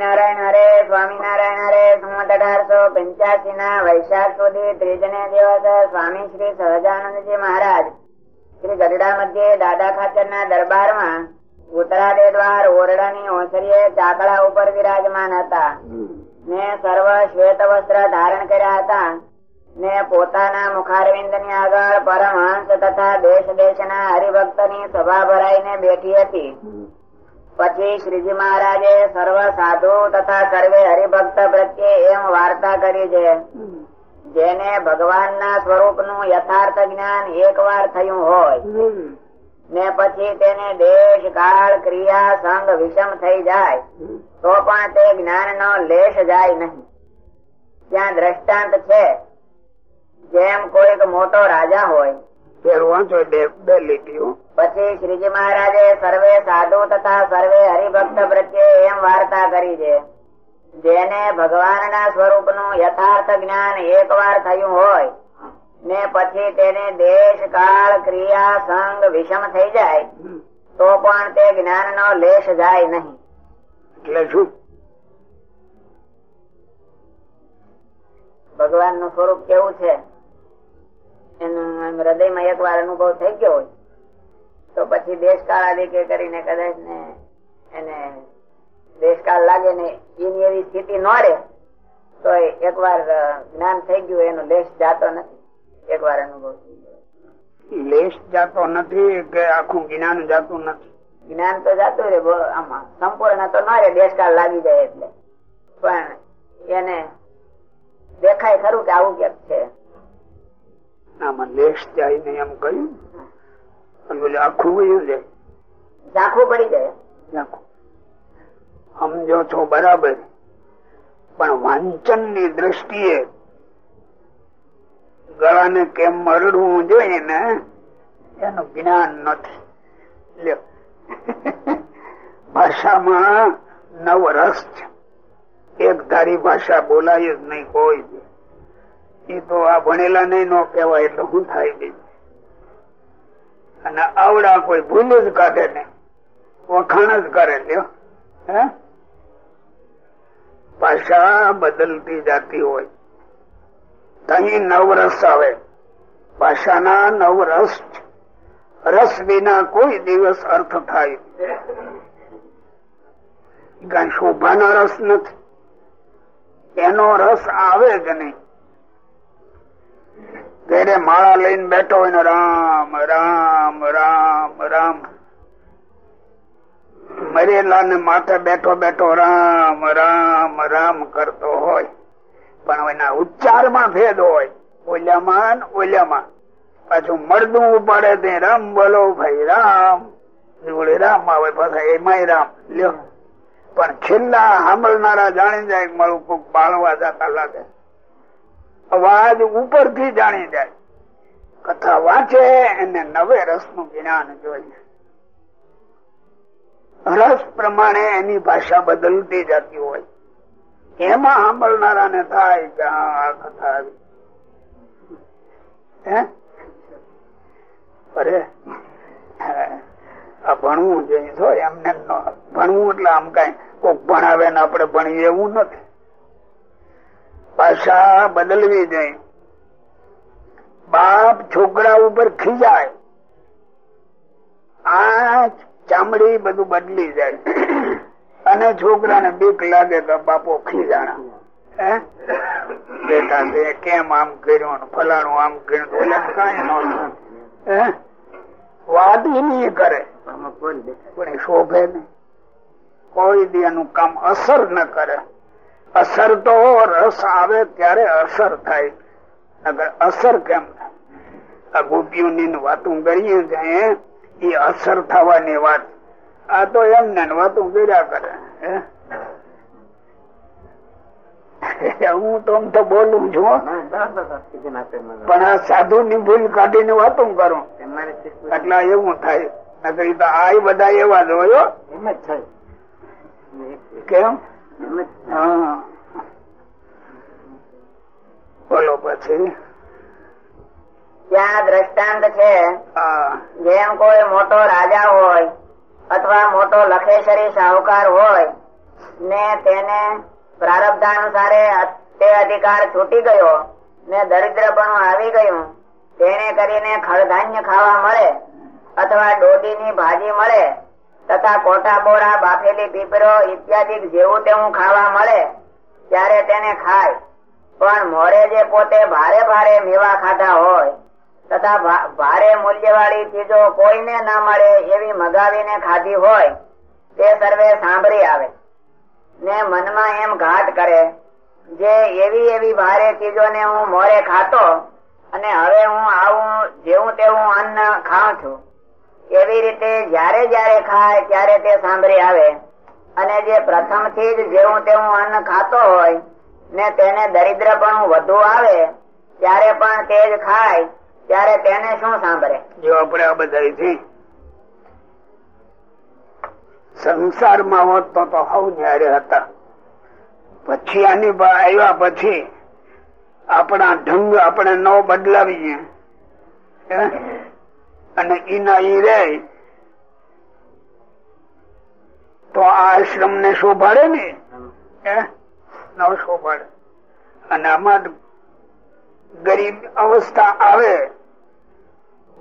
સ્વામિનારાયણ હરે સ્વામિનારાયણ હરે સંમત અઢારસો પંચ્યાસી ના વૈશાખ સુધી ત્રીજને દિવસ સ્વામી શ્રી સહજાનંદજી મહારાજ. શ્રી ગઢડા મધ્યે દાદા ખાચર ના દરબારમાં ઉત્તરાદે દ્વાર ઓરડાની ઓસરીએ ચાકડા ઉપર વિરાજમાન હતા. ને સર્વ શ્વેત વસ્ત્ર ધારણ કર્યા હતા. ને પોતાના મુખારવિંદની આગળ પરમહંસ તથા દેશ દેશ ના હરિભક્તની સભા ભરાઈને બેઠી હતી. પછી શ્રીજી મહારાજે સર્વ સાધુ તથા સર્વે હરિભક્ત પ્રત્યે એમ વાર્તા કરી છે. જેને ભગવાન ના સ્વરૂપનું યથાર્થ જ્ઞાન એક વાર થયું હોય, ને પછી તેને દેશ, કાળ, ક્રિયા સંગ વિષમ થઈ જાય, તો પણ તે જ્ઞાન નો લેશ જાય નહીં. ત્યાં દ્રષ્ટાંત છે. જેમ કોઈક મોટો રાજા હોય પછી શ્રીજી મહારાજે સર્વે સાધુ તથા સર્વે હરિભક્ત પ્રત્યે એમ વાર્તા કરી છે. જેને ભગવાન ના સ્વરૂપનું યથાર્થ જ્ઞાન એક થયું હોય ને પછી તેને દેશ કાળ ક્રિયા સંગ વિષમ થઈ જાય તો પણ તે જ્ઞાન નો લેશ જાય નહીં. એટલે શું? ભગવાનનું સ્વરૂપ કેવું છે? એનું હૃદયમાં એક વાર અનુભવ થઈ ગયો હોય તો પછી દેશકાળ આદિ કે કરીને કદાચ ને એને દેશકાળ લાગે ને એની એવી સ્થિતિ ન રહે તો એક વાર જ્ઞાન થઈ ગયું એનો લેશ જાતો નથી. એક વાર અનુભવ થઈ ગયો. લેશ જાતો નથી કે આખું જ્ઞાન જાતું નથી? જ્ઞાન તો જાતું રે આમાં સંપૂર્ણ તો ન રે દેશકાળ લાગી જાય એટલે. પણ એને દેખાય ખરું કે આવું ક્યાંક છે. આમાં લેશ જાય ને એમ કહ્યું. અને બોલે આખું વયું જાય ઝાંખું પડી જાય. સમજો છો બરાબર. પણ વાંચનની દ્રષ્ટિએ ગળાને કેમ મરડવું જોઈએ ને એનું જ્ઞાન નથી. લ્યો. ભાષામાં નવ રસ છે. એક ધારી ભાષા બોલાય જ નહીં કોઈ એ તો આ ભણેલા નહીં નો કહેવાય એટલે હું થાય બીજું અને આવડા કોઈ ભૂલ જ કાઢે ને વખાણ જ કરે લ્યો ભાષા બદલતી જતી હોય. તહી નવરસ આવે. ભાષાના નવરસ. રસ વિના કોઈ દિવસ અર્થ થાય. કઈ શોભાનો રસ નથી. એનો રસ આવે જ નહીં. ઘરે માળા લઈને બેઠો હોય ને રામ રામ રામ રામ. મરેલા ને માથે બેઠો બેઠો રામ રામ રામ કરતો હોય. પણ એના ઉચ્ચારમાં ભેદ હોય. ઓલ્યામાં ઓલ્યામાં પાછું મળદું ઉપાડે તે રામ બોલો, ભાઈ રામ. જોડે રામ આવે પાછા, એમાંય રામ. લ્યો. પણ છેલ્લા સાંભળનારા જાણી જાય મારું કોક બાળવા જતા લાગે. અવાજ ઉપરથી જાણી જાય. કથા વાંચે એને નવે રસનું જ્ઞાન જોઈએ રસ પ્રમાણે એની ભાષા બદલતી જતી હોય. એમાં સાંભળનારા ને થાય કે આ કથા આવી. અરે, આ ભણવું જોઈએ. એમને ભણવું એટલે આમ કઈ કોક ભણાવે ને આપણે ભણીએ એવું નથી. ભાષા બદલવી નહીં. બાપ છોકરા ઉપર ખીજાય. આ ચામડી બધું બદલી જાય. અને છોકરાને બીક લાગે કે બાપો ખીજાણા. કેમ આમ કર્યું ફલાણું આમ કર્યું ઓલા કઈ ન નહીં કરે. પણ શોભે નહીં. કોઈ દી એનું કામ અસર ન કરે. અસર તો રસ આવે ત્યારે અસર થાય. અગર અસર કેમ આ ગોપીઓની વાતું કરીએ છીએ એ અસર થવાની વાત. આ તો એમને વાતું કર્યા કરે હું? તો આમ તો બોલું છું પણ આ સાધુ ની ભૂલ કાઢીને વાતું કરું. એટલે એવું થાય. નકરી તો આ બધા એવા જ હોય કેમ? બોલો પછી. ત્યાં દ્રષ્ટાંત છે? જેમ કોઈ મોટો રાજા હોય અથવા મોટો લખેશરી સાહુકાર હોય ને તેને પ્રારબ્ધાનુસારે તે અધિકાર છૂટી ગયો ને દરિદ્ર પણ આવી ગયું તેને કરીને ખળધાન્ય ખાવા મળે અથવા ડોડીની ભાજી મળે તથા કોઠા બોરા, બાફેલી પીપરો ઇત્યાદિ જેવું તેવું ખાવા મળે, ત્યારે તેને ખાય. પણ મોરે જે પોતે ભારે ભારે મેવા ખાધા હોય, તથા ભારે મૂલ્યવાળી ચીજો કોઈને ના મળે એવી મગાવીને ખાધી હોય, તે સર્વે સાંભળી આવે. ને મનમાં એમ ઘાટ કરે, જે એવી એવી ભારે ચીજોને હું મોરે ખાતો, અને હવે હું આવું જેવું તેવું અન્ન ખાઉં છું. એવી રીતે જયારે જયારે ખાય, ત્યારે તે સાંભળી આવે. અને જે પ્રથમથી જેવું તેવું અન્ન ખાતો હોય, ને તેને દરિદ્રપણું વધુ આવે, ત્યારે પણ તે જ ખાય, ત્યારે તેને શું સાંભળે? જો આપણે આ બધા સંસારમાં હોત તો હવ જયારે હતા. પછી આની આવ્યા પછી આપણા ઢંગ આપણે ન બદલાવીએ? અને ઈના ઈ રે. તો આ આશ્રમ ને શોભાડે ને? ન શોભાડે. અને આમાં ગરીબ અવસ્થા આવે.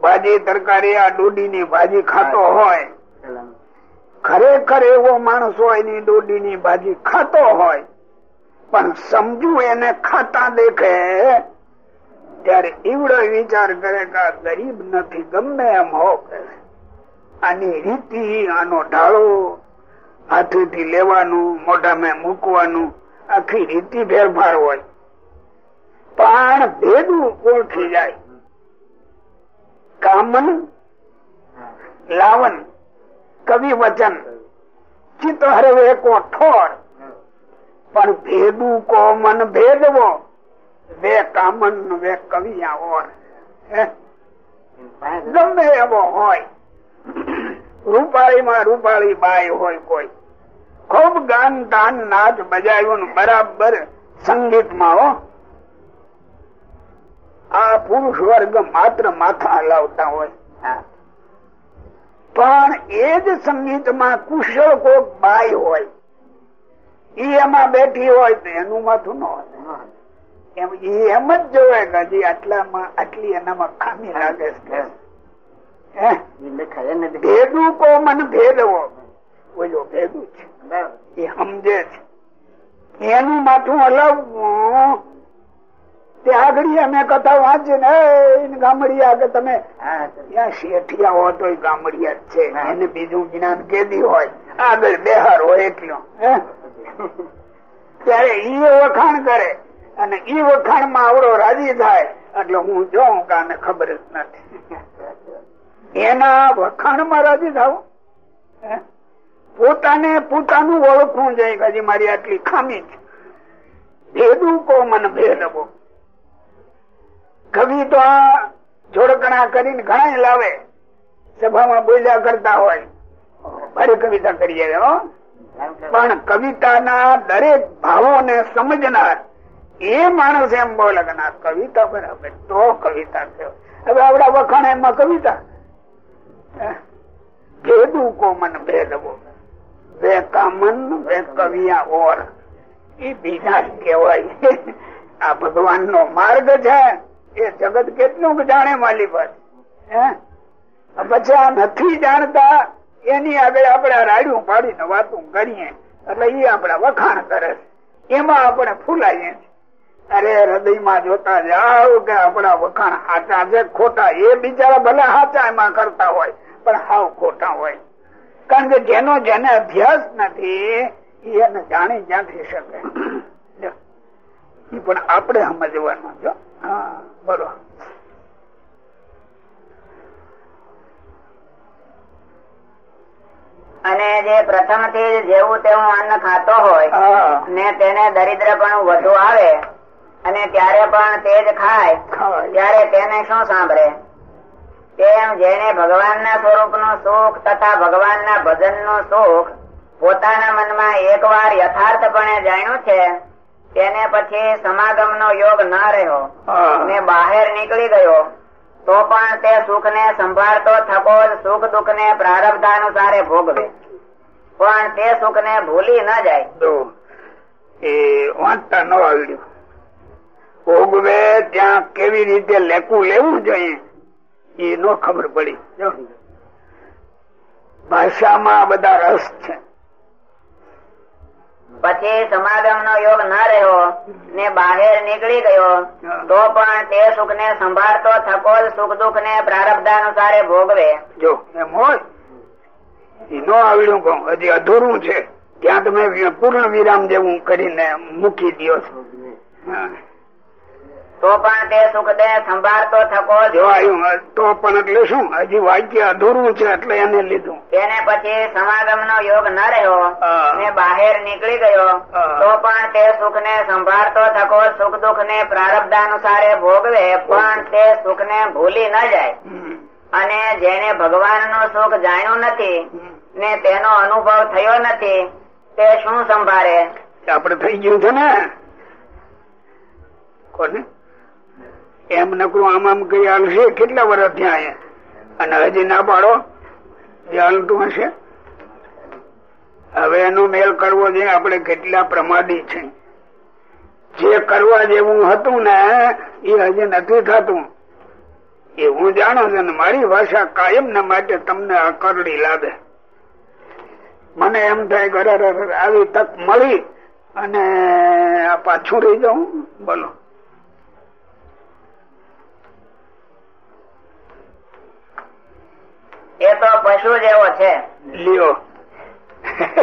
ભાજી તરકારી આ ડોડી ની ભાજી ખાતો હોય. ખરેખર એવો માણસ હોયની ડોડી ની ભાજી ખાતો હોય. પણ સમજુ એને ખાતા દેખે. ત્યારે એવડો વિચાર કરે કે ગરીબ નથી, ગમે એમ હો આની રીતિ, આનો ઢાળો, હાથેથી લેવાનું, મોઢામાં મૂકવાનું, આખી રીતિ ફેરફાર હોય. પણ ભેદું ઓળખી જાય. કામન, લાવન કવિ વચન ચિત્ત હરવે કો ઠોર. પણ ભેદું કો મન ભેદવો. વે કામન વે કવિ ઓર ગમે એવો હોય. રૂપાળી માં રૂપાળી બાય હોય કોઈ. ખૂબ ગાન તાન નાચ બજાવ્યું બરાબર સંગીતમાં હો. આ પુરુષ વર્ગ માત્ર માથા હલાવતા હોય. પણ એ જ સંગીતમાં કુશળ કોક બાય હોય. ઈ એમાં બેઠી હોય તો એનું માથું ન હોય એમ જ જોવે કે હજી આટલામાં આટલી એનામાં ખામી લાગે છે ભેદું કો મને ભેદવો બોલો ભેદું છે. એ સમજે છે. એનું માથું હલાવવું. તે આગળ અમે કથા વાંચી ને ગામડિયા કે તમે ત્યાં શેઠિયા હો તો ગામડિયા જ છે. એને બીજું જ્ઞાન કેદી હોય આગળ બેહાર હોય એટલો હે? ત્યારે ઈ વખાણ કરે. અને ઈ વખાણમાં આવડો રાજી થાય, એટલે હું જોઉં કે ખબર જ નથી. એના વખાણમાં રાજી થાવ? પોતાને પોતાનું ઓળખવું જોઈએ હજી મારી આટલી ખામી છે. ભેદું કો મન ભેદવો. કવિ તો આ જોડકણા કરીને ઘણા લાવે. સભામાં બોલ્યા કરતા હોય. ભારે કવિતા કરી આવે પણ કવિતાના દરેક ભાવોને સમજનાર એ માણસ એમ બોલે કે ના, કવિતા બરાબર તો કવિતા થયો હવે આપડા વખાણ એમાં કવિતા. ભેદું કો મન ભેદવો. વે કામન વે કવિયા ઓર. એ બીજા કેવાય આ ભગવાન નો માર્ગ છે. એ જગત કેટલું જાણે માલી પર? પછી આ નથી જાણતા. એની આગળ આપડે રાડ્યું પાડીને વાતું કરીએ. એટલે એ આપણા વખાણ કરે એમાં આપણે ફૂલાઈએ છીએ. અરે હૃદયમાં જોતા જાઓ કે આપણા વખાણ સાચા છે ખોટા. એ બિચારા ભલે સાચા એમાં કરતા હોય પણ હાવ ખોટા હોય. કારણ કે જેનો જેને અભ્યાસ નથી એને જાણી ક્યાંથી શકે? પણ આપણે સમજવાનું જો હા. બોલો. અને જે પ્રથમથી જેવું તેવું અન્ન ખાતો હોય ને તેને દરિદ્ર પણ વધુ આવે અને ત્યારે પણ તે જ ખાય. ત્યારે તેને શું સાંભળે? તેમ જેને ભગવાનના સ્વરૂપનું સુખ તથા ભગવાનના ભજનનું સુખ પોતાના મનમાં એકવાર યથાર્થપણે જાણ્યું છે તેને પછી સમાગમનો યોગ ન રહ્યો ને બહાર નીકળી ગયો તો પણ તે સુખ ને સંભાળતો થકો સુખ દુઃખ ને પ્રારબ્ધાનુસારે ભોગવે. પણ તે સુખ ને ભૂલી ન જાય. એ વાંચતા ન આવડ્યું. ભોગવે ત્યાં કેવી રીતે લેકું લેવું જોઈએ એ નો ખબર પડી. ભાષામાં બધા રસ છે. પછી સમાગમ નો યોગ ન રહ્યો ને બહાર નીકળી ગયો તો પણ તે સુખ ને સંભાળતો થકો સુખ દુઃખ ને પ્રારબ્ધાનુસારે ભોગવે. જો એમ હોય નો આવડ્યું કહું હજી અધૂરું છે. ત્યાં તમે પૂર્ણ વિરામ જેવું કરીને મૂકી દો છો. હા. તો પણ તે સુખ ને સંભાળતો થકો તો પણ એટલે શું? હજી વાક્ય અધૂરું છે એટલે એને લીધું. એને પછી સમાગમ નો યોગ ન રહ્યો ને બહાર નીકળી ગયો તો પણ તે સુખ ને સંભાળતો થકો સુખ દુઃખ ને પ્રારબ્ધાનુસારે ભોગવે પણ તે સુખ ને ભૂલી ન જાય. અને જેને ભગવાનનું સુખ જાણ્યું નથી ને તેનો અનુભવ થયો નથી તે શું સંભાળે? આપડે થઈ ગયું છે ને? કોને? એમ નકરું આમ આમ કઈ હાલશે કેટલા વર્ષ અહીંયા અને હજી ના પાડો જે હાલતું હશે? હવે એનો મેલ કરવો જોઈએ આપણે કેટલા પ્રમાદી છે. જે કરવા જેવું હતું ને, એ હજી નથી થતું. એ હું જાણું છું ને, મારી ભાષા કાયમ ને માટે તમને આ લાગે. મને એમ થાય કે આવી તક મળી અને પાછું રહી જાઉં. બોલો. એ તો પશુ જેવો છે. લ્યો.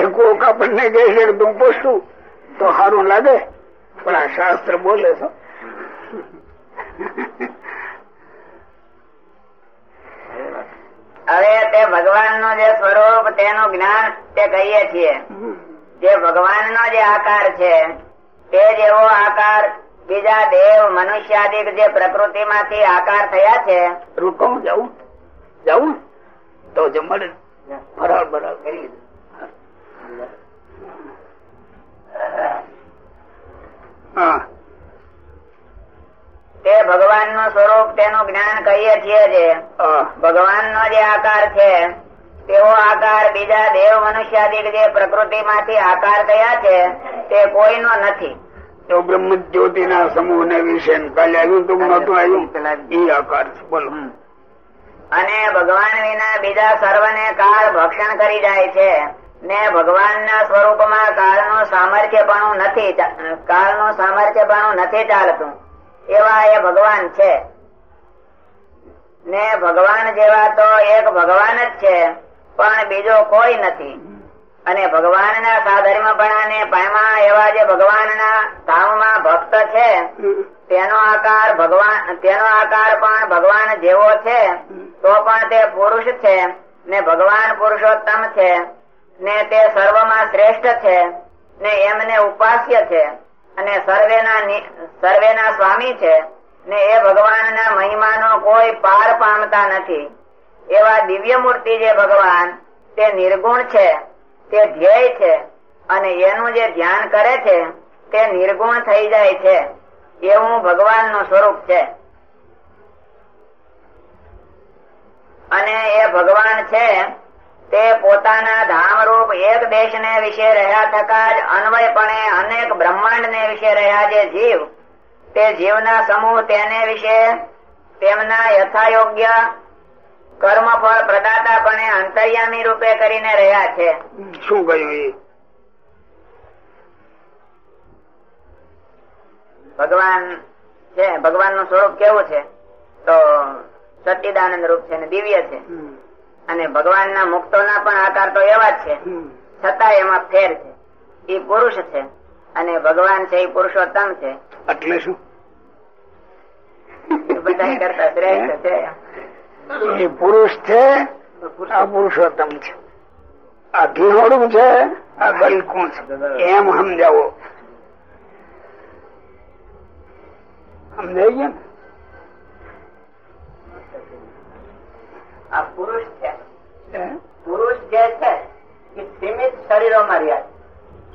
કોક આપણને કહે છે કે તું પશુ. તો સારું લાગે. પણ આ શાસ્ત્ર બોલે છો. હવે તે ભગવાનનું જે સ્વરૂપ તેનું જ્ઞાન તે કહીએ છીએ. જે ભગવાન નો જે આકાર છે તે જેવો આકાર બીજા દેવ મનુષ્યાદિક જે પ્રકૃતિ માંથી આકાર થયા છે. રૂકું જવું જાઉં? તો જ ફરાળ બરાળ કરી લીધું. હા. તે ભગવાનનું સ્વરૂપ તેનું જ્ઞાન કહીએ છીએ જે. ભગવાન નો જે આકાર છે તેવો આકાર બીજા દેવ મનુષ્યાદિક જે પ્રકૃતિ માંથી આકાર થયા છે તે કોઈનો નથી. તો બ્રહ્મ જ્યોતિ ના સમૂહ ને વિશે કાલે આવ્યું તું નતું આવ્યું. એ આકાર છે. બોલો. અને વિના બીજા સર્વને કાળ ભક્ષણ કરી જાય છે. ને ભગવાન ના સ્વરૂપમાં કાળનું સામર્થ્ય પણ નથી કાળનું સામર્થ્ય પણ નથી ચાલતું. એવા એ ભગવાન છે. ને ભગવાન જેવા તો એક ભગવાન જ છે, પણ બીજો કોઈ નથી. અને ભગવાનના સાધર્મપણાને પામ્યા એવા જે ભગવાનના ધામમાં ભક્ત છે તેનો આકાર ભગવાન તેનો આકાર પણ ભગવાન જેવો છે તો પણ તે પુરુષ છે ને ભગવાન પુરુષોત્તમ છે ને તે સર્વમાં શ્રેષ્ઠ છે ને એમને ઉપાસ્ય છે અને સર્વેના સર્વેના સ્વામી છે ને એ ભગવાનના મહિમાનો કોઈ પાર પામતા નથી. એવા દિવ્ય મૂર્તિ જે ભગવાન તે નિર્ગુણ છે. તે ધ્યેય છે અને એનું જે ધ્યાન કરે છે, તે નિર્ગુણ થઈ જાય છે. એવું ભગવાનનું સ્વરૂપ છે. અને એ ભગવાન છે, તે પોતાના ધામરૂપ એક દેશ ને વિશે રહ્યા થતા જ અન્વયપણે અનેક બ્રહ્માંડ ને વિશે રહ્યા જે જીવ, તે જીવના સમૂહ તેને વિશે તેમના યથાયોગ્ય કર્મ ફળ પ્રદાતાપણે અંતર્યામી રૂપે કરીને રહ્યા છે. શું કહ્યું એ? ભગવાન છે ભગવાનનું સ્વરૂપ કેવું છે? તો સચિદાનંદ રૂપ છે ને દિવ્ય છે. અને ભગવાન ના મુક્તો ના પણ આકાર તો એવા જ છે. છતાં એમાં ફેર છે. એ પુરુષ છે અને ભગવાન છે એ પુરુષોત્તમ છે. એટલે શું? બધા કરતા શ્રેષ્ઠ છે. એ પુરુષ છે આ પુરુષોત્તમ છે. આ ઘીહોડું છે આ ગલકું છે. એમ સમજાવો. સમજાઈ ગયા ને? આ પુરુષ છે. પુરુષ જે છે એ સીમિત શરીરોમાં રહ્યા છે.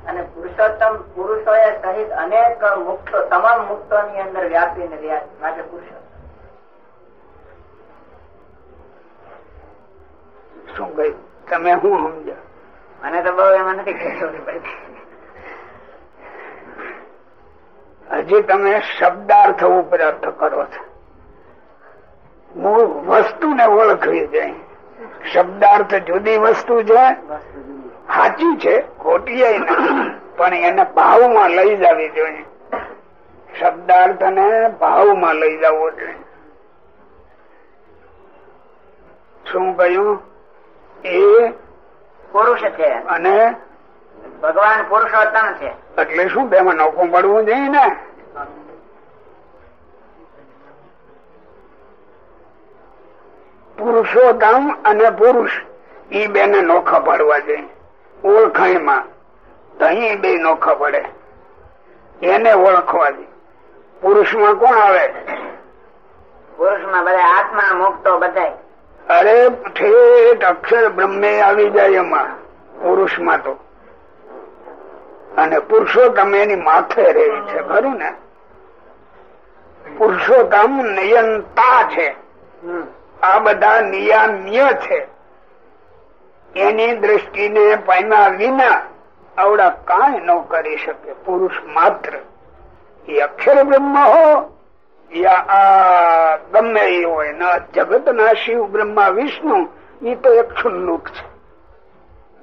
અને પુરુષોત્તમ પુરુષો એ સહિત અનેક મુક્તો તમામ મુક્તો ની અંદર વ્યાપીને રહ્યા છે. માટે પુરુષોત્તમ. શું કહ્યું? તમે શું સમજો? મને તો બહુ એમાં નથી હજી તમે શબ્દાર્થ ઉપર અર્થ કરો છો. મૂળ વસ્તુને ઓળખવી જાય શબ્દાર્થ જુદી વસ્તુ છે. સાચી છે, ખોટી પણ એને ભાવમાં લઈ જવી જોઈએ. શબ્દાર્થ ને ભાવમાં લઈ જવો જોઈએ. શું કહ્યું? એ પુરુષ છે. અને? ભગવાન પુરુષોત્તમ છે. એટલે શું બેમાં નોખું પડવું જોઈએ ને? પુરુષોત્તમ અને પુરુષ ઈ બે ને નોખા પાડવા જોઈએ ઓળખાણમાં તો અહીં બે નોખા પડે. એને ઓળખવા દે. પુરુષમાં કોણ આવે? પુરુષમાં બધા આત્મા મુક્તો બધાય. અરે ઠેઠ અક્ષર બ્રહ્મે આવી જાય એમાં પુરુષમાં તો. અને પુરુષોત્તમ એની માથે રહે છે ખરું ને? પુરુષોત્તમ નિયંતા છે. આ બધા નિયામ્ય છે. એની દ્રષ્ટિને પામ્યા વિના આવડા કાંઈ ન કરી શકે. પુરુષ માત્ર. એ અક્ષર બ્રહ્મ હો યા ગમે એ હોય, ના જગત, ના શિવ, બ્રહ્મા, વિષ્ણુ એ તો એક છુલ્લુક છે.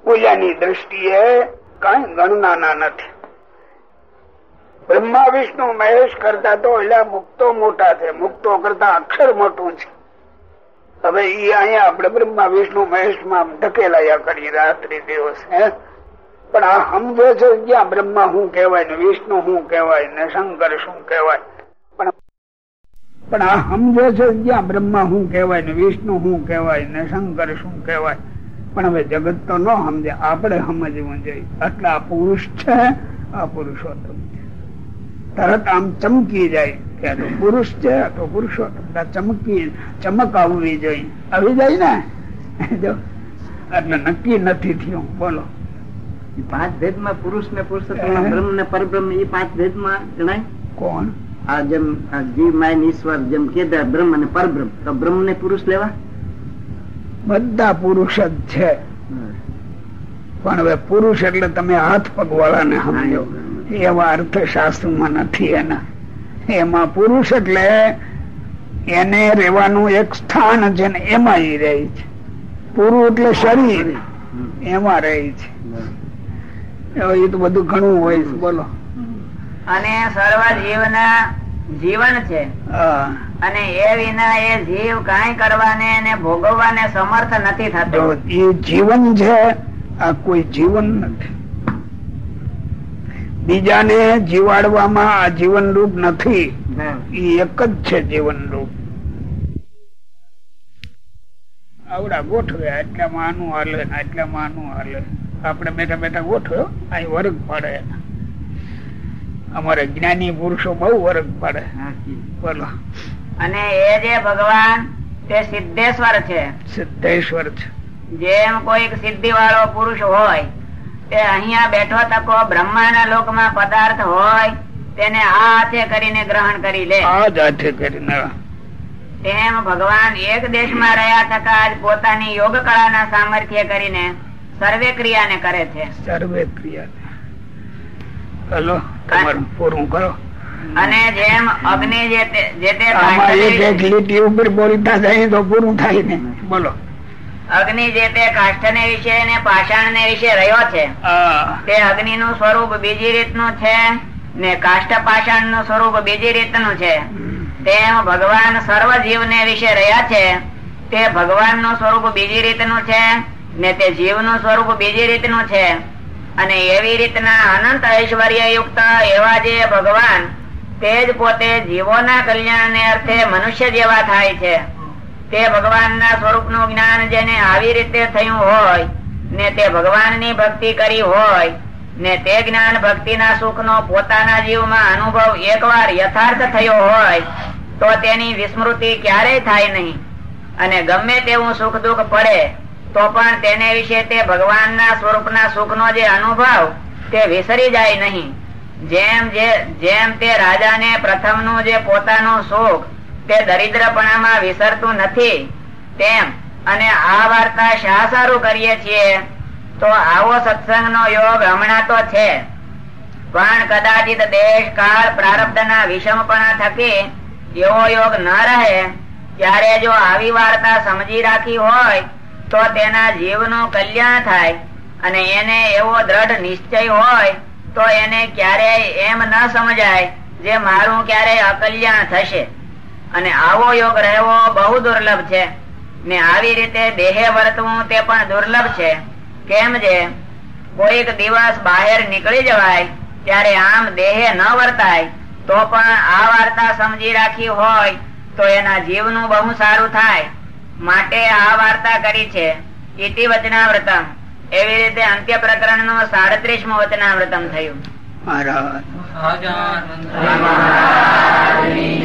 પૂજાની દ્રષ્ટિએ કઈ ગણનાના નથી. બ્રહ્મા, વિષ્ણુ, મહેશ કરતા તો એટલે મુક્તો મોટા છે. મુક્તો કરતા અક્ષર મોટું છે. હવે ઈ અહીંયા આપણે બ્રહ્મા, વિષ્ણુ મહેશમાં ધકેલાયા કરી રાત્રિ દિવસ, હે? પણ આ સમજે છે, જ્યાં બ્રહ્મા શું કહેવાય ને વિષ્ણુ શું કહેવાય ને શંકર શું કહેવાય? પણ આ સમજે છે જ્યાં બ્રહ્મા શું કહેવાય ને વિષ્ણુ શું કહેવાય ને શંકર શું કહેવાય? પણ હવે જગત તો ન સમજે આપણે સમજવું જોઈએ. એટલે આ પુરુષ છે આ પુરુષોત્તમ. તરત આમ ચમકી જાય કે તો પુરુષ છે તો પુરુષોત્તમ. ચમકી ચમક આવવી જોઈએ. આવી જાય ને? જો એટલે નક્કી નથી થયું. બોલો. પાંચ ભેદમાં પુરુષ ને પુરુષોત્તમ બ્રહ્મ ને પરબ્રહ્મ એ પાંચ ભેદમાં જણાય કોણ? આ જેમ આ જીવ માય ને ઈશ્વર જેમ કે બ્રહ્મ અને પરબ્રહ્મ. તો બ્રહ્મ ને પુરુષ લેવા? બધા પુરુષ જ છે. પણ હવે પુરુષ એટલે તમે હાથ પગ વાળા ને સમજો. એવા અર્થશાસ્ત્રમાં નથી એના. એમાં પુરુષ એટલે એને રહેવાનું એક સ્થાન છે ને એમાં એ રહે છે. પૂરું એટલે શરીર. એમાં રહે છે. એ તો બધું ઘણું હોય બોલો. અને સર્વ જીવના જીવન છે. અને એ વિના એ જીવ કઈ કરવાને અને ભોગવવાને સમર્થ નથી થતો. એ જીવન છે આ કોઈ જીવન નથી. બીજાને જીવાડવામાં આ જીવન રૂપ નથી. એ એક જ છે જીવન રૂપ. આવડા ગોઠવ્યા આટલા માનું હાલે આટલા માનું હાલે. આપણે બેઠા બેઠા ગોઠવ્યો અહીં વર્ગ પાડે. અમારે જ્ઞાની પુરુષો બહુ વર્ગ પડે. બોલો. અને એ જે ભગવાન તે સિદ્ધેશ્વર છે. સિદ્ધેશ્વર છે. જેમ કોઈક સિદ્ધિ વાળો પુરુષ હોય તે અહિયાં બેઠો તકો બ્રહ્માના લોકમાં પદાર્થ હોય તેને આ હાથે કરીને ગ્રહણ કરી લે. આ જાતે કરીને. તેમ ભગવાન એક દેશમાં રહ્યા થતા જ પોતાની યોગ કળાના સામર્થ્ય કરીને સર્વે ક્રિયાને કરે છે. સર્વે ક્રિયા ચલો તમારું પૂરું કરો. અને જેમ અગ્નિ જે તે- જે તે આમાં એક એક કાષ્ઠને- લીટી ઉપર બોલતા જાય તો પૂરું થાય ને. બોલો. અગ્નિ જે તે કાષ્ઠને વિશે ને પાષાણને વિશે રહ્યો છે તે અગ્નિ નું સ્વરૂપ બીજી રીતનું છે ને કાષ્ઠ પાષાણનું સ્વરૂપ બીજી રીતનું છે. તેમ ભગવાન સર્વ જીવ ને વિશે રહ્યા છે તે ભગવાનનું સ્વરૂપ બીજી રીતનું છે ને તે જીવનું સ્વરૂપ બીજી રીતનું છે. અને એવી રીતના અનંત ઐશ્વર્ય યુક્ત એવા જે ભગવાન, તે જ પોતે જીવોના કલ્યાણને અર્થે મનુષ્ય જેવા થાય છે. તે ભગવાનના સ્વરૂપનું જ્ઞાન જેને આવી રીતે થયું હોય, ને તે ભગવાનની ભક્તિ કરી હોય, ને તે જ્ઞાન ભક્તિના સુખનો પોતાના જીવમાં અનુભવ એકવાર યથાર્થ થયો હોય, તો તેની વિસ્મૃતિ ક્યારેય થાય નહીં. અને ગમે તેવું સુખ દુઃખ પડે તો પણ તેને વિશે તે ભગવાનના સ્વરૂપના સુખનો જે અનુભવ તે વિસરી જાય નહીં. જેમ જે, જેમ તે રાજાને પ્રથમનું જે પોતાનું સુખ તે દરિદ્રપણામાં વિસરતું નથી, તેમ અને આ વાર્તા શા સારું કરીએ છીએ? તો આવો સત્સંગ નો યોગ હમણાં તો છે. પણ કદાચિત દેશ કાળ પ્રારબ્ધના વિષમપણા થકી એવો યોગ ન રહે, ત્યારે જો આવી વાર્તા સમજી રાખી હોય તો તેના જીવનું કલ્યાણ થાય અને એને એવો દ્રઢ નિશ્ચય હોય તો એને ક્યારેય એમ ન સમજાય જે મારું ક્યારેય અકલ્યાણ થશે. અને આવો યોગ રહેવો બહુ દુર્લભ છે. ને આવી રીતે દેહે વર્તવું તે પણ દુર્લભ છે. કેમ જે કોઈક દિવસ બહાર નીકળી જવાય, ત્યારે આમ દેહે ન વર્તાય, તો પણ આ વાર્તા સમજી રાખી હોય તો એના જીવનું બહુ સારું થાય. માટે આ વાર્તા કરી છે. ઇતિ વચનાવ્રતમ એવી રીતે અંત્ય પ્રકરણનું સાડત્રીસમું વચનાવ્રતમ થયું. મહારાજ. શ્રી